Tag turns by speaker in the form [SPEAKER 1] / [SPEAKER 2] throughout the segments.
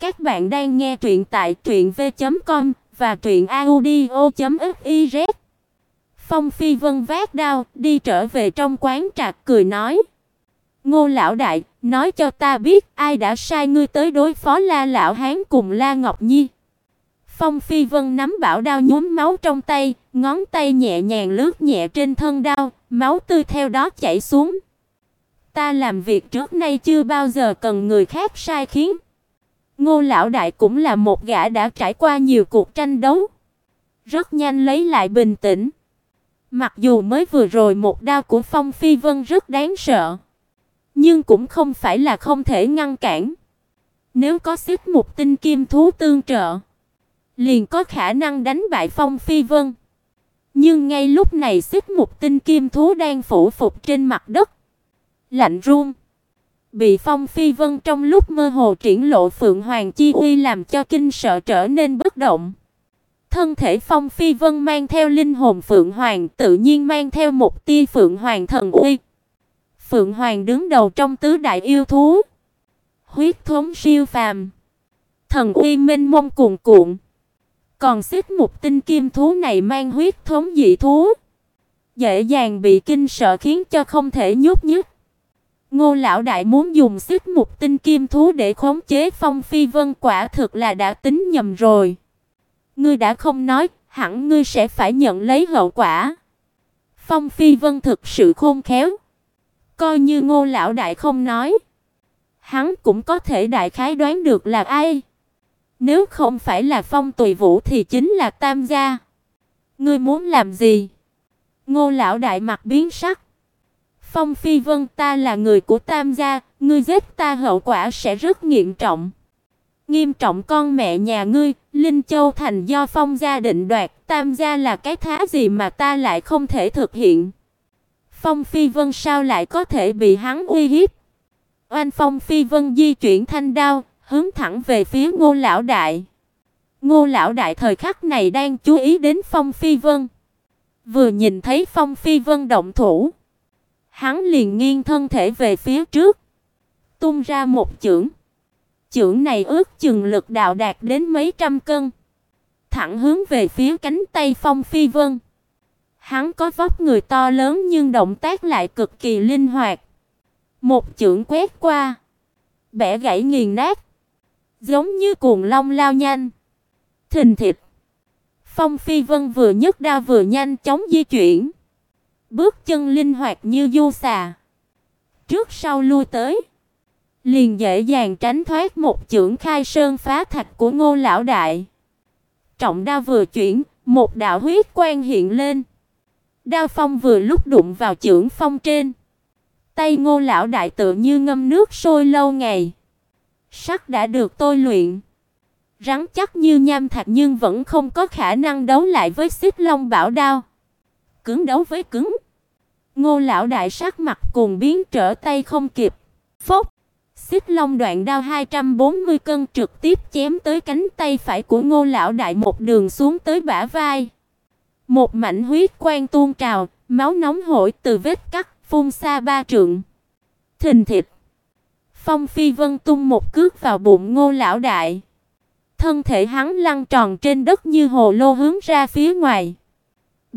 [SPEAKER 1] Các bạn đang nghe truyện tại truyệnv.com và truyệnaudio.fiz. Phong Phi Vân vác đao, đi trở về trong quán trạc cười nói: "Ngô lão đại, nói cho ta biết ai đã sai ngươi tới đối phó La lão hán cùng La Ngọc Nhi?" Phong Phi Vân nắm bảo đao nhuốm máu trong tay, ngón tay nhẹ nhàng lướt nhẹ trên thân đao, máu tươi theo đó chảy xuống. Ta làm việc trước nay chưa bao giờ cần người khác sai khiến. Ngô lão đại cũng là một gã đã trải qua nhiều cuộc tranh đấu, rất nhanh lấy lại bình tĩnh. Mặc dù mới vừa rồi một đao của Phong Phi Vân rất đáng sợ, nhưng cũng không phải là không thể ngăn cản. Nếu có xích một tinh kim thú tương trợ, liền có khả năng đánh bại Phong Phi Vân. Nhưng ngay lúc này xích một tinh kim thú đang phủ phục trên mặt đất, lạnh run. Bị Phong Phi Vân trong lúc mơ hồ triển lộ Phượng Hoàng chi uy làm cho kinh sợ trở nên bất động. Thân thể Phong Phi Vân mang theo linh hồn Phượng Hoàng, tự nhiên mang theo một tia Phượng Hoàng thần uy. Phượng Hoàng đứng đầu trong tứ đại yêu thú, huyết thống siêu phàm, thần uy minh mông cuồn cuộn. Còn xích mục tinh kim thú này mang huyết thống dị thú, dễ dàng bị kinh sợ khiến cho không thể nhúc nhích. Ngô lão đại muốn dùng xích mục tinh kim thú để khống chế Phong Phi Vân quả thực là đã tính nhầm rồi. Ngươi đã không nói, hẳn ngươi sẽ phải nhận lấy hậu quả. Phong Phi Vân thực sự khôn khéo. Coi như Ngô lão đại không nói, hắn cũng có thể đại khái đoán được là ai. Nếu không phải là Phong Tùy Vũ thì chính là Tam gia. Ngươi muốn làm gì? Ngô lão đại mặt biến sắc. Phong Phi Vân ta là người của Tam gia, ngươi giết ta hậu quả sẽ rất nghiêm trọng. Nghiêm trọng con mẹ nhà ngươi, Linh Châu thành do Phong gia định đoạt, Tam gia là cái thá gì mà ta lại không thể thực hiện. Phong Phi Vân sao lại có thể bị hắn uy hiếp? Oanh Phong Phi Vân di chuyển thanh đao, hướng thẳng về phía Ngô lão đại. Ngô lão đại thời khắc này đang chú ý đến Phong Phi Vân. Vừa nhìn thấy Phong Phi Vân động thủ, Hắn liền nghiêng thân thể về phía trước, tung ra một chưởng. Chưởng này ước chừng lực đạo đạt đến mấy trăm cân, thẳng hướng về phía cánh tay Phong Phi Vân. Hắn có vóc người to lớn nhưng động tác lại cực kỳ linh hoạt. Một chưởng quét qua, bẻ gãy nghiền nát, giống như cuồng long lao nhanh. Thình thịch. Phong Phi Vân vừa nhấc đao vừa nhanh chóng di chuyển. Bước chân linh hoạt như du xà. Trước sau lui tới, liền dễ dàng tránh thoát một chưởng khai sơn phá thạch của Ngô lão đại. Trọng đao vừa chuyển, một đạo huyết quang hiện lên. Đao phong vừa lúc đụng vào chưởng phong trên. Tay Ngô lão đại tựa như ngâm nước sôi lâu ngày. Sắt đã được tôi luyện, rắn chắc như nham thạch nhưng vẫn không có khả năng đấu lại với Xích Long Bảo đao cứng đấu với cứng. Ngô lão đại sắc mặt cuồng biến trở tay không kịp. Phốc, xích long đoạn đao 240 cân trực tiếp chém tới cánh tay phải của Ngô lão đại một đường xuống tới bả vai. Một mảnh huyết quang tuôn trào, máu nóng hổi từ vết cắt phun xa ba trượng. Thình thịch. Phong Phi Vân tung một cước vào bụng Ngô lão đại. Thân thể hắn lăn tròn trên đất như hồ lô hướng ra phía ngoài.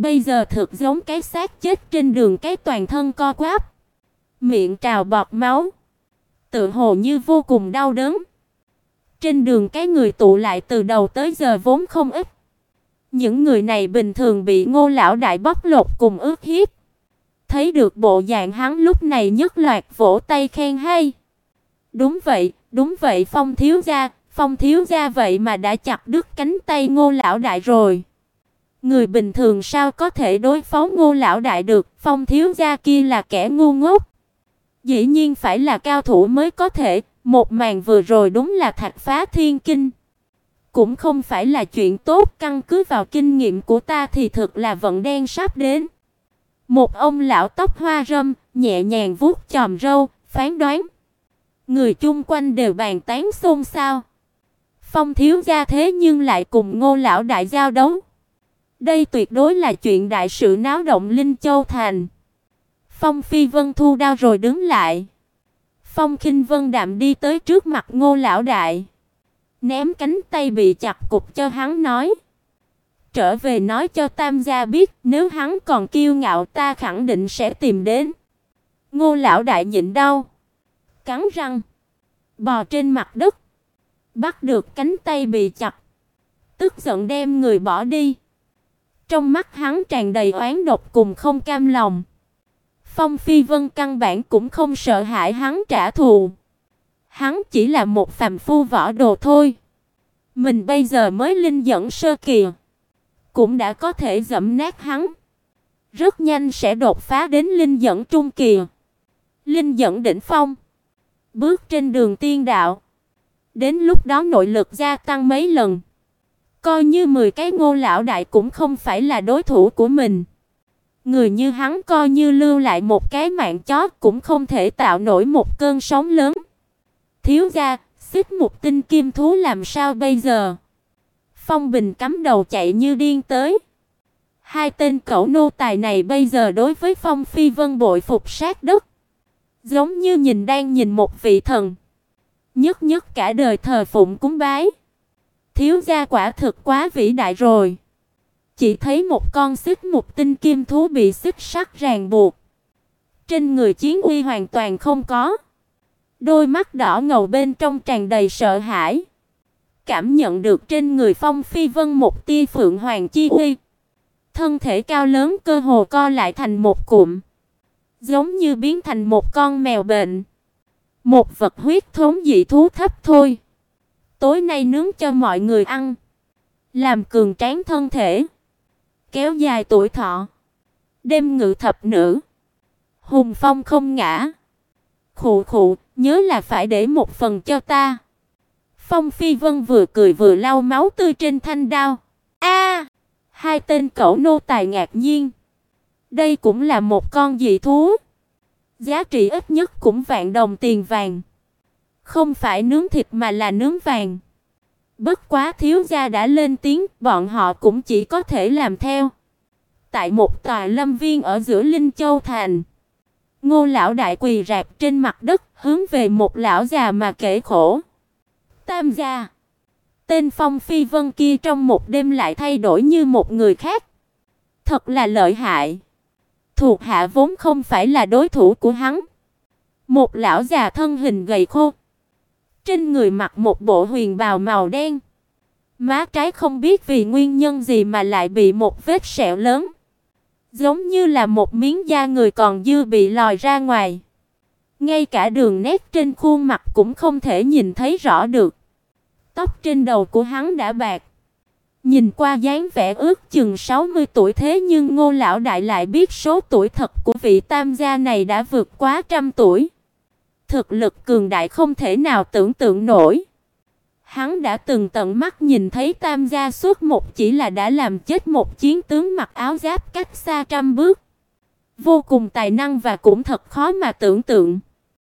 [SPEAKER 1] Bây giờ thực giống cái xác chết trên đường cái toàn thân co quắp, miệng trào bọt máu, tự hồ như vô cùng đau đớn. Trên đường cái người tụ lại từ đầu tới giờ vốn không ít. Những người này bình thường bị Ngô lão đại bóc lột cùng ức hiếp. Thấy được bộ dạng hắn lúc này nhất loạt vỗ tay khen hay. Đúng vậy, đúng vậy Phong thiếu gia, Phong thiếu gia vậy mà đã chặt đứt cánh tay Ngô lão đại rồi. Người bình thường sao có thể đối phó Ngô lão đại được, Phong thiếu gia kia là kẻ ngu ngốc. Dĩ nhiên phải là cao thủ mới có thể, một màn vừa rồi đúng là thạch phá thiên kinh. Cũng không phải là chuyện tốt, căn cứ vào kinh nghiệm của ta thì thực là vận đen sắp đến. Một ông lão tóc hoa râm, nhẹ nhàng vuốt chòm râu, phán đoán. Người chung quanh đều bàn tán xôn xao. Phong thiếu gia thế nhưng lại cùng Ngô lão đại giao đấu. Đây tuyệt đối là chuyện đại sự náo động Linh Châu thành. Phong Phi Vân thu đao rồi đứng lại. Phong Khinh Vân đạm đi tới trước mặt Ngô lão đại, Ném cánh tay bị chặt cục cho hắn nói: "Trở về nói cho Tam gia biết, nếu hắn còn kiêu ngạo ta khẳng định sẽ tìm đến." Ngô lão đại nhịn đau, cắn răng, bò trên mặt đất, bắt được cánh tay bị chặt, tức giận đem người bỏ đi. Trong mắt hắn tràn đầy oán độc cùng không cam lòng. Phong Phi Vân căn bản cũng không sợ hãi hắn trả thù. Hắn chỉ là một phàm phu võ đồ thôi. Mình bây giờ mới linh dẫn sơ kỳ, cũng đã có thể dẫm nát hắn. Rất nhanh sẽ đột phá đến linh dẫn trung kỳ. Linh dẫn đỉnh phong, bước trên đường tiên đạo. Đến lúc đó nội lực gia tăng mấy lần, coi như 10 cái Ngô lão đại cũng không phải là đối thủ của mình. Người như hắn coi như lưu lại một cái mạng chó cũng không thể tạo nổi một cơn sóng lớn. Thiếu gia, xích một tinh kim thú làm sao bây giờ? Phong Bình cắm đầu chạy như điên tới. Hai tên cẩu nô tài này bây giờ đối với Phong Phi Vân bội phục sát đất, giống như nhìn đang nhìn một vị thần, nhất nhất cả đời thờ phụng cúng bái. Thiếu gia quả thực quá vĩ đại rồi. Chỉ thấy một con xích mục tinh kim thú bị xích sắt ràng buộc. Trên người chiến uy hoàn toàn không có. Đôi mắt đỏ ngầu bên trong tràn đầy sợ hãi. Cảm nhận được trên người Phong Phi Vân một tia phượng hoàng chi uy. Thân thể cao lớn cơ hồ co lại thành một cụm, giống như biến thành một con mèo bệnh. Một vật huyết thống dị thú thấp thôi. Tối nay nướng cho mọi người ăn, làm cường tráng thân thể, kéo dài tuổi thọ. Đêm ngự thập nữ, hùng phong không ngã. Khụ khụ, nhớ là phải để một phần cho ta. Phong Phi Vân vừa cười vừa lau máu tươi trên thanh đao. A! hai tên cẩu nô tài ngạc nhiên. Đây cũng là một con dị thú. Giá trị ít nhất cũng vạn đồng tiền vàng. Không phải nướng thịt mà là nướng vàng. Bất quá thiếu gia đã lên tiếng, bọn họ cũng chỉ có thể làm theo. Tại một tòa lâm viên ở giữa Linh Châu thành, Ngô lão đại quỳ rạp trên mặt đất, hướng về một lão già mà kể khổ. Tam gia, tên Phong Phi Vân kia trong một đêm lại thay đổi như một người khác. Thật là lợi hại. Thuộc hạ vốn không phải là đối thủ của hắn. Một lão già thân hình gầy khô, trên người mặc một bộ huyền bào màu đen. Má trái không biết vì nguyên nhân gì mà lại bị một vết sẹo lớn, giống như là một miếng da người còn dư bị lòi ra ngoài. Ngay cả đường nét trên khuôn mặt cũng không thể nhìn thấy rõ được. Tóc trên đầu của hắn đã bạc. Nhìn qua dáng vẻ ước chừng 60 tuổi thế nhưng Ngô lão đại lại biết số tuổi thật của vị tam gia này đã vượt quá trăm tuổi thực lực cường đại không thể nào tưởng tượng nổi. Hắn đã từng tận mắt nhìn thấy Tam gia xuất một chỉ là đã làm chết một chiến tướng mặc áo giáp cách xa trăm bước. Vô cùng tài năng và cũng thật khó mà tưởng tượng.